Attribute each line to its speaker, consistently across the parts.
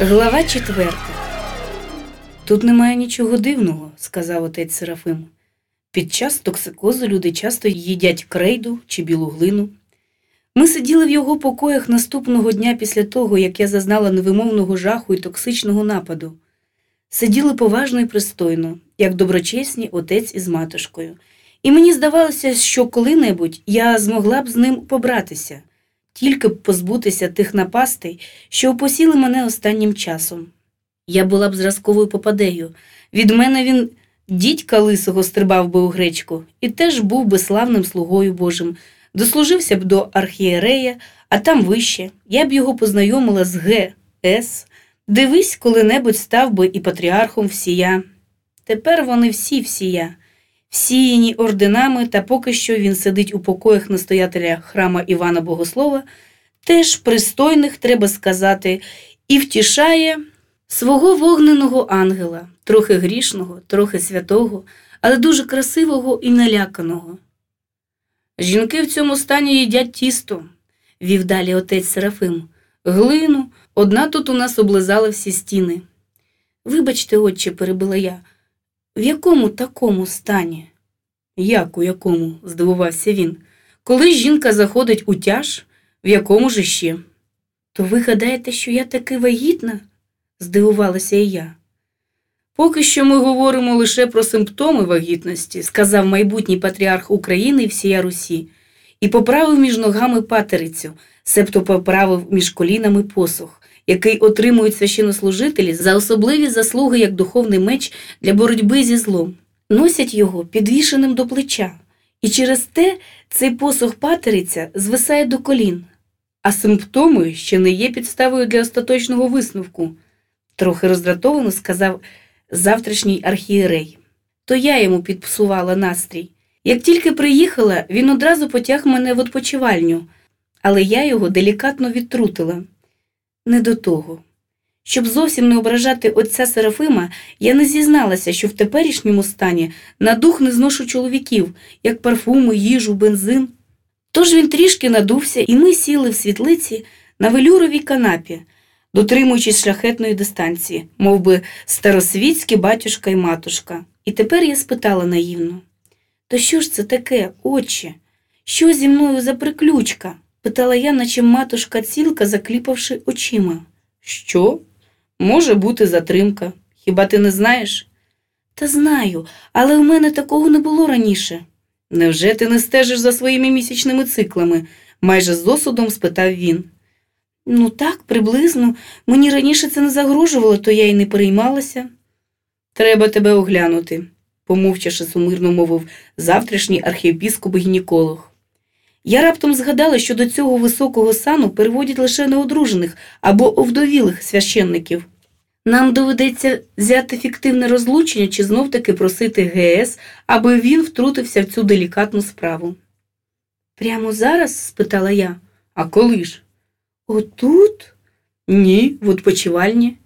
Speaker 1: Глава четверта. Тут немає нічого дивного, сказав отець Серафим. Під час токсикозу люди часто їдять крейду чи білу глину. Ми сиділи в його покоях наступного дня після того, як я зазнала невимовного жаху і токсичного нападу. Сиділи поважно і пристойно, як доброчесні отець із матушкою. І мені здавалося, що коли-небудь я змогла б з ним побратися, тільки б позбутися тих напастей, що опосіли мене останнім часом. Я була б зразковою попадею. Від мене він дідька лисого стрибав би у гречку і теж був би славним слугою Божим, дослужився б до архієрея, а там вище. Я б його познайомила з Г.С. Дивись, коли-небудь став би і патріархом всія. Тепер вони всі всія, всіяні орденами, та поки що він сидить у покоях настоятеля храма Івана Богослова, теж пристойних, треба сказати, і втішає свого вогненого ангела, трохи грішного, трохи святого, але дуже красивого і наляканого. Жінки в цьому стані їдять тісто, вів далі отець Серафим, глину, одна тут у нас облизала всі стіни. Вибачте, отче, перебила я, в якому такому стані? Як у якому? здивувався він. Коли жінка заходить у тяж, в якому ж ще? То ви гадаєте, що я таки вагітна? здивувалася і я. Поки що ми говоримо лише про симптоми вагітності, сказав майбутній патріарх України і всія Русі, і поправив між ногами патерицю, себто поправив між колінами посох, який отримують священнослужителі за особливі заслуги як духовний меч для боротьби зі злом. Носять його підвішеним до плеча, і через те цей посох патериця звисає до колін, а симптоми ще не є підставою для остаточного висновку трохи роздратовано сказав завтрашній архієрей. То я йому підпсувала настрій. Як тільки приїхала, він одразу потяг мене в відпочивальню, але я його делікатно відтрутила. Не до того. Щоб зовсім не ображати отця Серафима, я не зізналася, що в теперішньому стані на дух не зношу чоловіків, як парфуми, їжу, бензин. Тож він трішки надувся, і ми сіли в світлиці на велюровій канапі, дотримуючись шляхетної дистанції, мов би старосвітські батюшка і матушка. І тепер я спитала наївно то що ж це таке, отче? Що зі мною за приключка? Питала я, наче матушка цілка, закліпавши очима. Що? Може бути затримка. Хіба ти не знаєш? Та знаю, але у мене такого не було раніше. Невже ти не стежиш за своїми місячними циклами? майже з осудом спитав він. Ну так, приблизно. Мені раніше це не загрожувало, то я й не переймалася. Треба тебе оглянути, помовчавши сумирно мовив завтрашній архієпіскоп гінеколог. Я раптом згадала, що до цього високого сану переводять лише неодружених або овдовілих священників. Нам доведеться взяти фіктивне розлучення чи знов таки просити ГС, аби він втрутився в цю делікатну справу. Прямо зараз? спитала я. А коли ж? Отут? Ні, в відпочивальні.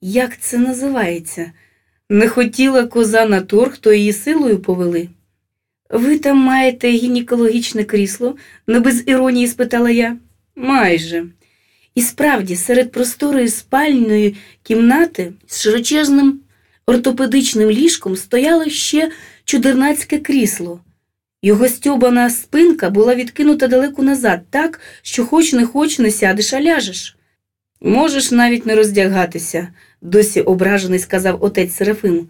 Speaker 1: Як це називається? Не хотіла коза на торг, то її силою повели. Ви там маєте гінекологічне крісло? не без іронії спитала я. Майже. І справді, серед просторої спальної кімнати з широчезним ортопедичним ліжком стояло ще чудернацьке крісло. Його стьобана спинка була відкинута далеко назад, так, що хоч не хоч не сядеш, а ляжеш. Можеш навіть не роздягатися, досі ображений сказав отець Серафим.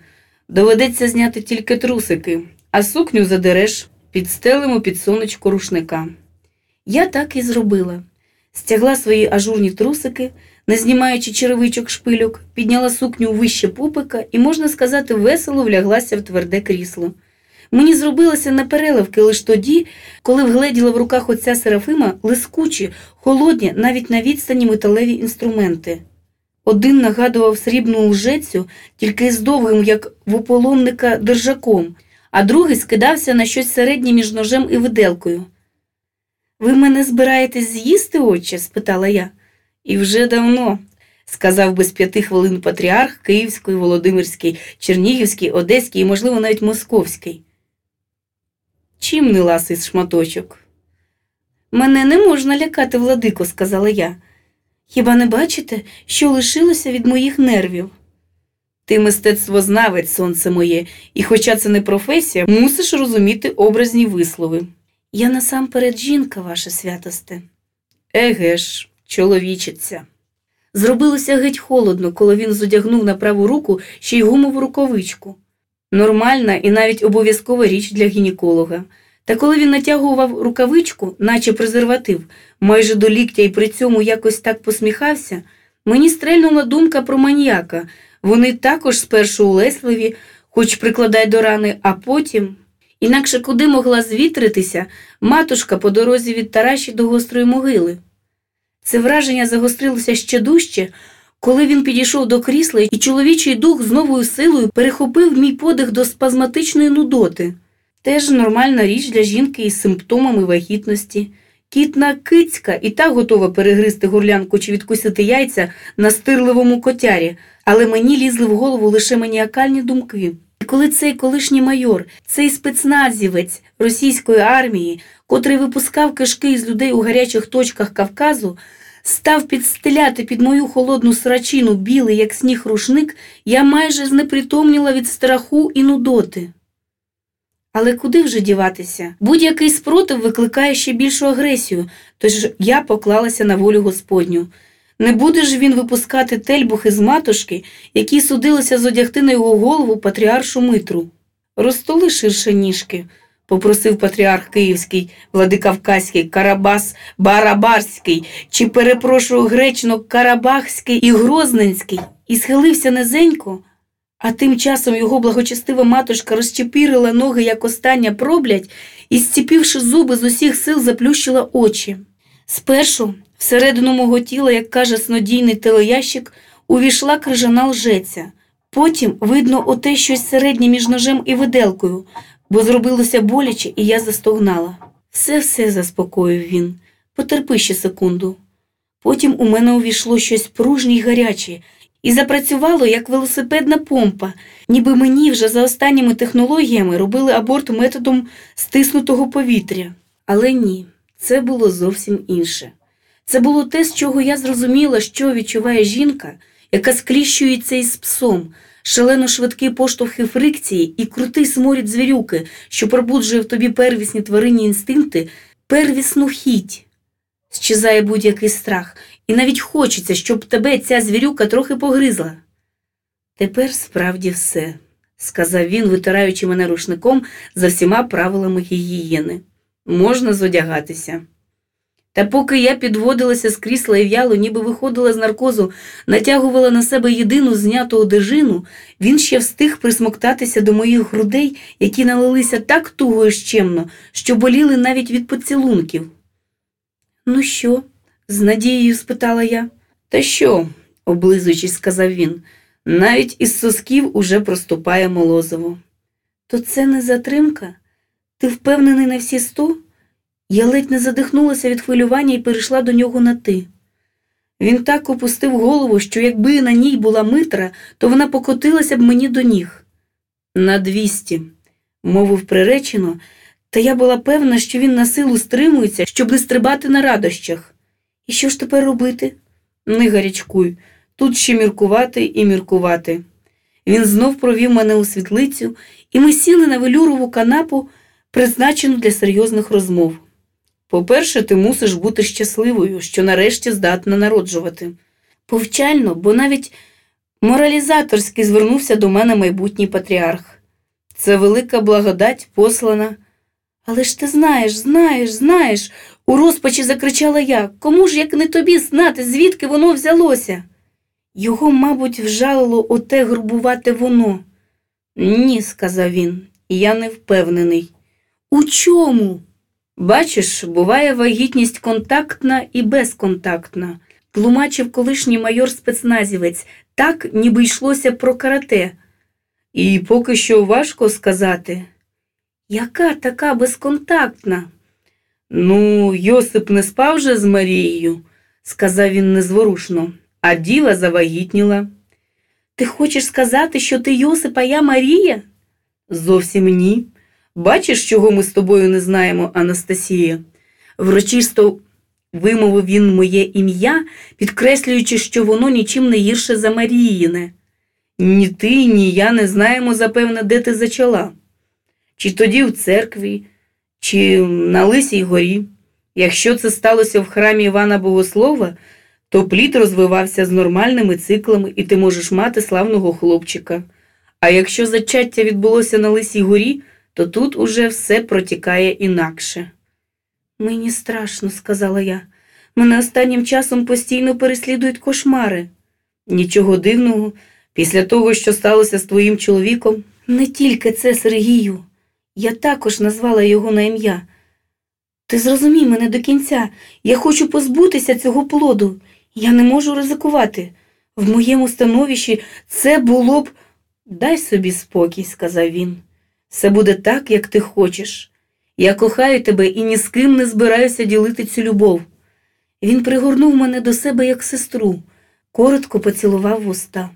Speaker 1: Доведеться зняти тільки трусики, а сукню задереш, підстелимо під сонечко рушника. Я так і зробила. Стягла свої ажурні трусики, не знімаючи черевичок шпильок, підняла сукню вище пупика і, можна сказати, весело вляглася в тверде крісло. Мені зробилося непереливки лише тоді, коли вгледіла в руках отця Серафима лискучі, холодні, навіть на відстані металеві інструменти. Один нагадував срібну лжецю, тільки з довгим, як в ополонника, держаком, а другий скидався на щось середнє між ножем і виделкою. Ви мене збираєтесь з'їсти, отче? спитала я. І вже давно, сказав без п'яти хвилин патріарх Київської, Володимирський, Чернігівський, Одеський і, можливо, навіть Московський. Чим не ласий шматочок? Мене не можна лякати, владико, сказала я. Хіба не бачите, що лишилося від моїх нервів? Ти мистецтвознавець, сонце моє, і, хоча це не професія, мусиш розуміти образні вислови. Я насамперед жінка, ваше святосте. Еге ж, чоловічиця. Зробилося геть холодно, коли він зодягнув на праву руку ще й гумову рукавичку. Нормальна і навіть обов'язкова річ для гінеколога. Та коли він натягував рукавичку, наче презерватив, майже до ліктя і при цьому якось так посміхався, мені стрельнула думка про маніяка. Вони також спершу улесливі, хоч прикладай до рани, а потім. Інакше куди могла звітритися матушка по дорозі від Тараші до гострої могили. Це враження загострилося ще дужче, коли він підійшов до крісла, і чоловічий дух з новою силою перехопив мій подих до спазматичної нудоти. Теж нормальна річ для жінки із симптомами вагітності. Кітна кицька і та готова перегризти горлянку чи відкусити яйця на стирливому котярі, але мені лізли в голову лише маніакальні думки. І коли цей колишній майор, цей спецназівець російської армії, котрий випускав кишки із людей у гарячих точках Кавказу, став підстеляти під мою холодну срачину білий, як сніг рушник, я майже знепритомніла від страху і нудоти. Але куди вже діватися? Будь-який спротив викликає ще більшу агресію, тож я поклалася на волю Господню. Не буде ж він випускати тельбухи з матушки, які судилися зодягти на його голову патріаршу Митру. Розтоли ширше ніжки, попросив патріарх Київський, Владикавказький, Карабас Барабарський, чи, перепрошую, гречно Карабахський і Грозненський, і схилився низенько, а тим часом його благочестива матушка розчепірила ноги, як остання проблять, і, зціпивши зуби з усіх сил, заплющила очі. Спершу, всередину мого тіла, як каже снодійний телеящик, увійшла крижана лжеця. Потім видно оте щось середнє між ножем і виделкою, бо зробилося боляче, і я застогнала. Все все заспокоїв він. Потерпи ще секунду. Потім у мене увійшло щось пружнє й гаряче, і запрацювало як велосипедна помпа, ніби мені вже за останніми технологіями робили аборт методом стиснутого повітря. Але ні, це було зовсім інше. Це було те, з чого я зрозуміла, що відчуває жінка, яка скліщується із псом, шалено швидкі поштовхи фрикції і крутий сморід звірюки, що пробуджує в тобі первісні тваринні інстинкти, первісну хіть. Щезає будь-який страх, і навіть хочеться, щоб тебе ця звірюка трохи погризла. Тепер справді все, сказав він, витираючи мене рушником за всіма правилами гігієни. Можна зодягатися. Та поки я підводилася з крісла і в'яло, ніби виходила з наркозу, натягувала на себе єдину зняту одежину, він ще встиг присмоктатися до моїх грудей, які налилися так туго і щемно, що боліли навіть від поцілунків. Ну що? З надією спитала я. Та що? облизуючись, сказав він. Навіть із сосків уже проступає молозиво. То це не затримка? Ти впевнений на всі сто? Я ледь не задихнулася від хвилювання і перейшла до нього на ти. Він так опустив голову, що якби на ній була митра, то вона покотилася б мені до ніг. На двісті, мовив приречено, та я була певна, що він на силу стримується, щоб не стрибати на радощах. І що ж тепер робити? Не гарячкуй, тут ще міркувати і міркувати. Він знов провів мене у світлицю, і ми сіли на велюрову канапу, призначену для серйозних розмов. По-перше, ти мусиш бути щасливою, що нарешті здатна народжувати. Повчально, бо навіть моралізаторськи звернувся до мене майбутній патріарх. Це велика благодать послана. Але ж ти знаєш, знаєш, знаєш, у розпачі закричала я. Кому ж, як не тобі, знати, звідки воно взялося? Його, мабуть, вжалило оте грубувате воно. Ні, сказав він, я не впевнений. У чому? Бачиш, буває вагітність контактна і безконтактна, тлумачив колишній майор спецназівець, так, ніби йшлося про карате. І поки що важко сказати. Яка така безконтактна? Ну, Йосип не спав же з Марією, сказав він незворушно, а діва завагітніла. Ти хочеш сказати, що ти Йосип, а я Марія? Зовсім ні. Бачиш, чого ми з тобою не знаємо, Анастасія? Врочисто Вимовив він моє ім'я, підкреслюючи, що воно нічим не гірше за Маріїне. Ні ти, ні я не знаємо, запевне, де ти зачала. Чи тоді в церкві, чи на Лисій горі. Якщо це сталося в храмі Івана Богослова, то плід розвивався з нормальними циклами, і ти можеш мати славного хлопчика. А якщо зачаття відбулося на Лисій горі, то тут уже все протікає інакше. Мені страшно, сказала я. Мене останнім часом постійно переслідують кошмари. Нічого дивного, після того, що сталося з твоїм чоловіком, не тільки це, Сергію. Я також назвала його на ім'я. Ти зрозумій мене до кінця. Я хочу позбутися цього плоду. Я не можу ризикувати. В моєму становищі це було б. Дай собі спокій, сказав він. Все буде так, як ти хочеш. Я кохаю тебе і ні з ким не збираюся ділити цю любов. Він пригорнув мене до себе як сестру, коротко поцілував вуста.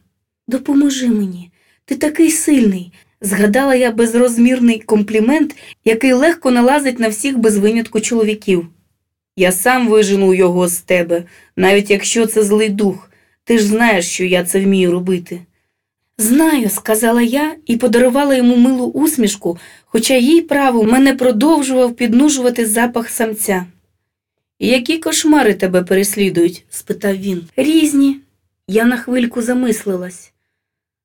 Speaker 1: Допоможи мені, ти такий сильний. Згадала я безрозмірний комплімент, який легко налазить на всіх без винятку чоловіків. Я сам вижену його з тебе, навіть якщо це злий дух. Ти ж знаєш, що я це вмію робити. Знаю, сказала я і подарувала йому милу усмішку, хоча їй право мене продовжував піднужувати запах самця. Які кошмари тебе переслідують? спитав він. Різні. Я на хвильку замислилась.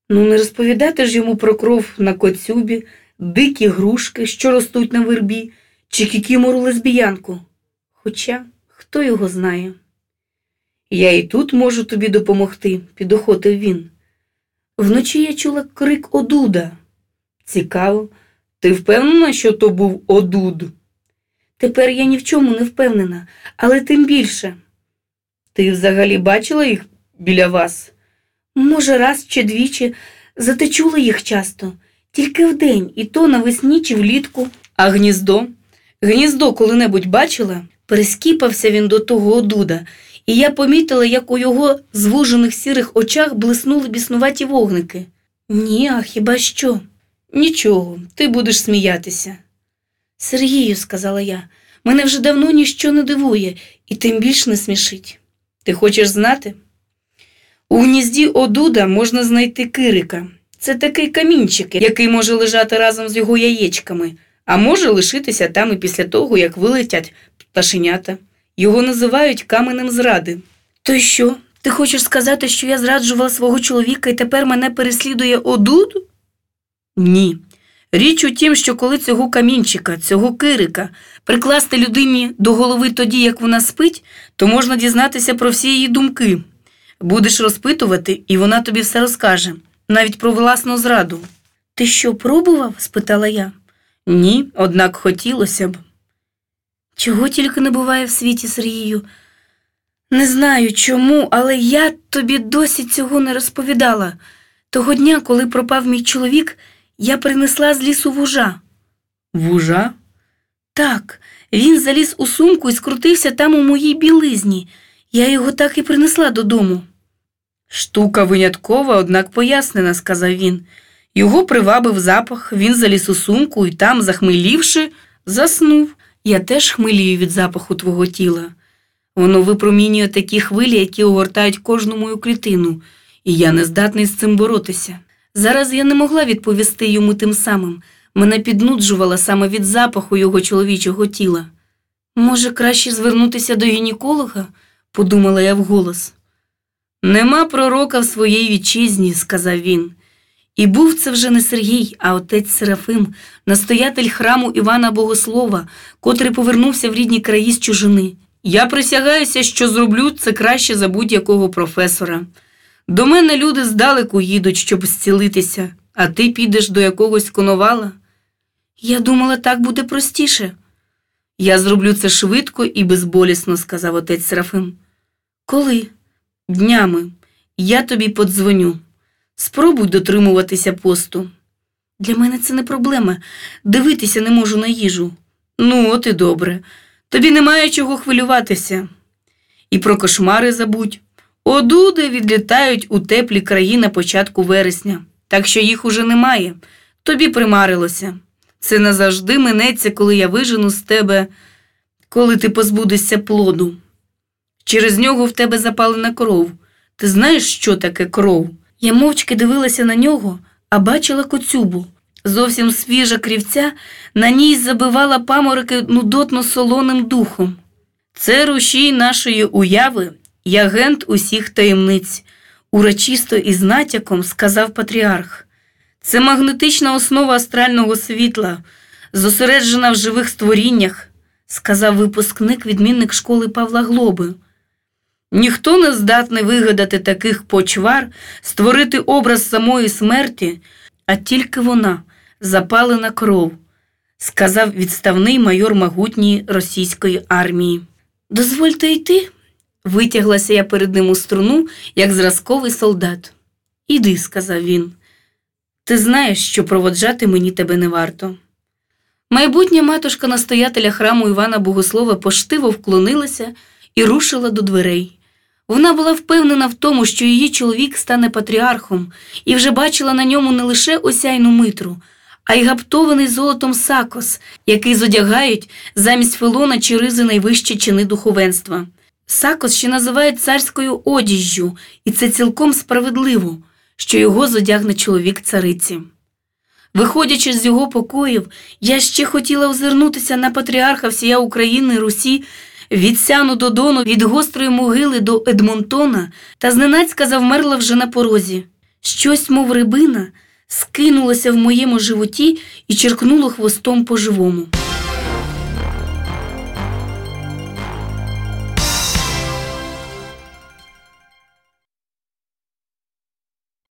Speaker 1: Ну, не розповідати ж йому про кров на коцюбі, дикі грушки, що ростуть на вербі, чи кікімору лесбіянку. Хоча хто його знає. Я і тут можу тобі допомогти, підохотив він. Вночі я чула крик одуда. Цікаво, ти впевнена, що то був одуд? Тепер я ні в чому не впевнена, але тим більше. Ти взагалі бачила їх біля вас? Може, раз чи двічі, зате чула їх часто, тільки вдень, і то навесні чи влітку. А гніздо? Гніздо коли-небудь бачила? Перескіпався він до того одуда, і я помітила, як у його звужених сірих очах блиснули біснуваті вогники. Ні, а хіба що? Нічого, ти будеш сміятися. Сергію, сказала я, мене вже давно ніщо не дивує і тим більш не смішить. Ти хочеш знати? У гнізді одуда можна знайти кирика. Це такий камінчик, який може лежати разом з його яєчками, а може лишитися там і після того, як вилетять пташенята. Його називають каменем зради. То що? Ти хочеш сказати, що я зраджувала свого чоловіка і тепер мене переслідує одуд? Ні. Річ у тім, що коли цього камінчика, цього кирика, прикласти людині до голови тоді, як вона спить, то можна дізнатися про всі її думки. Будеш розпитувати, і вона тобі все розкаже, навіть про власну зраду. Ти що, пробував? спитала я. Ні, однак хотілося б. Чого тільки не буває в світі, Сергію. Не знаю чому, але я тобі досі цього не розповідала. Того дня, коли пропав мій чоловік, я принесла з лісу вужа. Вужа? Так, він заліз у сумку і скрутився там у моїй білизні. Я його так і принесла додому. Штука виняткова, однак пояснена, сказав він. Його привабив запах, він заліз у сумку і там, захмелівши, заснув. Я теж хмелію від запаху твого тіла. Воно випромінює такі хвилі, які огортають кожну мою клітину, і я не здатний з цим боротися. Зараз я не могла відповісти йому тим самим. Мене піднуджувала саме від запаху його чоловічого тіла. Може, краще звернутися до гінеколога? подумала я вголос. Нема пророка в своїй вітчизні, сказав він. І був це вже не Сергій, а отець Серафим, настоятель храму Івана Богослова, котрий повернувся в рідні краї з чужини. Я присягаюся, що зроблю це краще за будь-якого професора. До мене люди здалеку їдуть, щоб зцілитися, а ти підеш до якогось коновала. Я думала, так буде простіше. Я зроблю це швидко і безболісно, сказав отець Серафим. Коли? Днями. Я тобі подзвоню. Спробуй дотримуватися посту. Для мене це не проблема. Дивитися не можу на їжу. Ну, от і добре. Тобі немає чого хвилюватися. І про кошмари забудь. Одуди відлітають у теплі краї на початку вересня, так що їх уже немає. Тобі примарилося. Це назавжди минеться, коли я вижену з тебе, коли ти позбудешся плоду. Через нього в тебе запалена кров. Ти знаєш, що таке кров? Я мовчки дивилася на нього, а бачила коцюбу. Зовсім свіжа крівця, на ній забивала памороки нудотно солоним духом. Це рушій нашої уяви і агент усіх таємниць, урочисто і з натяком сказав патріарх. Це магнетична основа астрального світла, зосереджена в живих створіннях, сказав випускник відмінник школи Павла Глоби. Ніхто не здатний вигадати таких почвар, створити образ самої смерті, а тільки вона, запалена кров, сказав відставний майор могутньої російської армії. Дозвольте йти, витяглася я перед ним у струну, як зразковий солдат. Іди, сказав він. Ти знаєш, що проводжати мені тебе не варто. Майбутня матушка настоятеля храму Івана Богослова поштиво вклонилася і рушила до дверей. Вона була впевнена в тому, що її чоловік стане патріархом, і вже бачила на ньому не лише осяйну митру, а й гаптований золотом сакос, який зодягають замість филона чи ризи найвищі чини духовенства. Сакос ще називають царською одіжжю, і це цілком справедливо, що його зодягне чоловік цариці. Виходячи з його покоїв, я ще хотіла озирнутися на патріарха всія України Русі від Сяну до Дону, від гострої могили до Едмонтона, та зненацька завмерла вже на порозі. Щось, мов рибина, скинулося в моєму животі і черкнуло хвостом по живому.